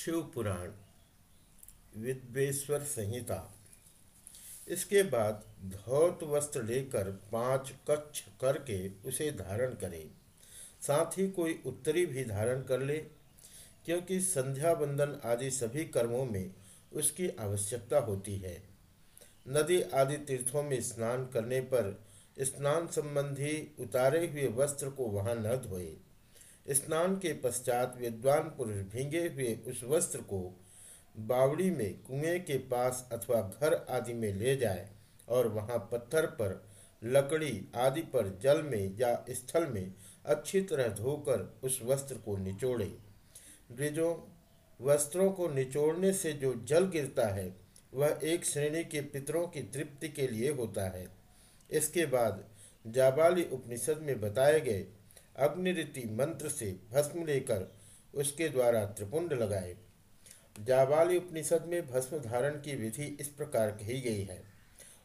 शिव पुराण विद्वेश्वर संहिता। इसके बाद धौत वस्त्र लेकर पाँच कच्छ करके उसे धारण करें। साथ ही कोई उत्तरी भी धारण कर ले, क्योंकि संध्या बंदन आदि सभी कर्मों में उसकी आवश्यकता होती है। नदी आदि तीर्थों में स्नान करने पर स्नान संबंधी उतारे हुए वस्त्र को वहाँ न धोए। स्नान के पश्चात विद्वान पुरुष भींगे हुए उस वस्त्र को बावड़ी में कुएँ के पास अथवा घर आदि में ले जाए और वहाँ पत्थर पर, लकड़ी आदि पर जल में या स्थल में अच्छी तरह धोकर उस वस्त्र को निचोड़े। द्विजों, वस्त्रों को निचोड़ने से जो जल गिरता है, वह एक श्रेणी के पितरों की तृप्ति के लिए होता है। इसके बाद जाबाली उपनिषद में बताए गए अग्निरीति मंत्र से भस्म लेकर उसके द्वारा त्रिपुंड लगाए। जाबाली उपनिषद में भस्म धारण की विधि इस प्रकार कही गई है।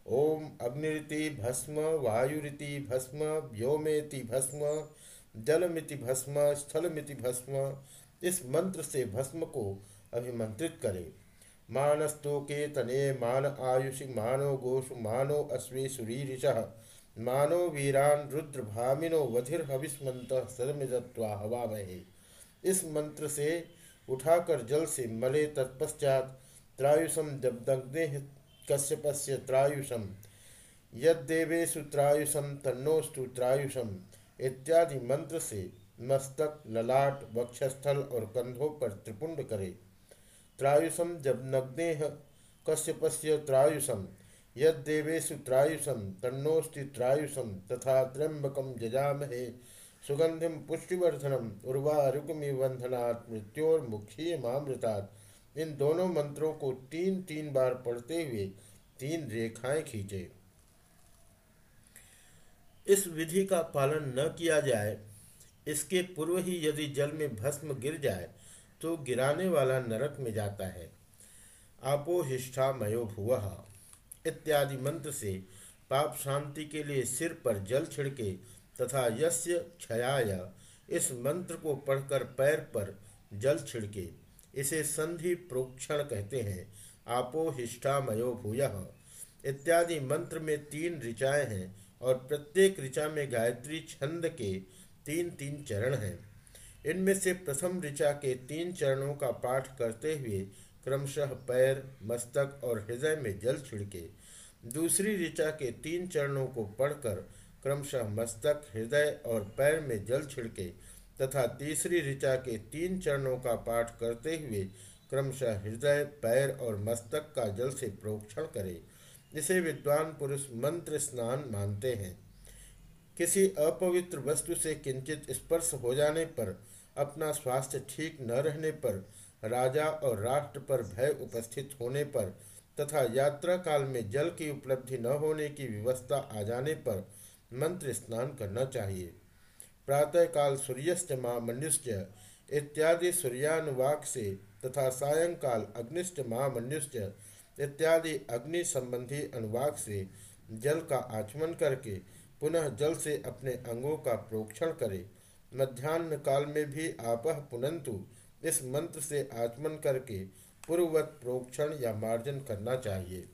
ओम अग्निरीति भस्म, वायुरीति भस्म, व्योमेति भस्म, जलमिति भस्म, स्थलमिति भस्म, इस मंत्र से भस्म को अभिमंत्रित करे। मानस्तु के तने मान आयुषि मानो गोषु मानो अश्वे सुरीरिश मानो वीरान रुद्र भामिनो वधिर हविस्मंत सदमित्वा हवा बहे इस मंत्र से उठाकर जल से मले तत्पश्चात त्रायुषम जब दग्धे कश्यपस्य त्रायुषम यदेवेशु त्रायुषम तन्नोस्तु त्रायुषम इत्यादि मंत्र से मस्तक, ललाट, वक्षस्थल और कंधों पर त्रिपुंड करे। त्रायुषम जब नग्नेह कश्यपस्य त्रायुषम यदेवेशु त्रायुषम तन्नोस्ति त्रायुषम तथा त्र्यंबकम जजामहे। सुगंधिम पुष्टिवर्धनम उर्वारुकमी बंधनात् मृत्योर्मुखी मामृतात् इन दोनों मंत्रों को तीन तीन बार पढ़ते हुए तीन रेखाएँ खींचे। इस विधि का पालन न किया जाए, इसके पूर्व ही यदि जल में भस्म गिर जाए तो गिराने वाला नरक में जाता है। आपोहिष्ठा मयो भुवः। इत्यादि मंत्र से पाप शांति के लिए सिर पर जल छिड़के तथा यस्य क्षयाय इस मंत्र को पढ़कर पैर पर जल छिड़के, इसे संधि प्रोक्षण कहते हैं। आपो हिष्ठामयो भूय। इत्यादि मंत्र में तीन ऋचाएँ हैं और प्रत्येक ऋचा में गायत्री छंद के तीन तीन चरण हैं। इनमें से प्रथम ऋचा के तीन चरणों का पाठ करते हुए क्रमशः पैर, मस्तक और हृदय में जल छिड़के, दूसरी ऋचा के तीन चरणों को पढ़कर क्रमशः मस्तक, हृदय और पैर में जल छिड़के तथा तीसरी ऋचा के तीन चरणों का पाठ करते हुए क्रमशः हृदय, पैर और मस्तक का जल से प्रोक्षण करें। इसे विद्वान पुरुष मंत्र स्नान मानते हैं। किसी अपवित्र वस्तु से किंचित स्पर्श हो जाने पर, अपना स्वास्थ्य ठीक न रहने पर राजा और राष्ट्र पर भय उपस्थित होने पर तथा यात्रा काल में जल की उपलब्धि न होने की व्यवस्था आ जाने पर मंत्र स्नान करना चाहिए। प्रातःकाल सूर्यस्त, महामन्युष्य इत्यादि सूर्यानुवाक से तथा सायंकाल अग्निष्ट, महामन्युष्य इत्यादि अग्नि संबंधी अनुवाक से जल का आचमन करके पुनः जल से अपने अंगों का प्रोक्षण करें। मध्यान्ह काल में भी आपह पुनंतु इस मंत्र से आचमन करके पूर्ववत प्रोक्षण या मार्जन करना चाहिए।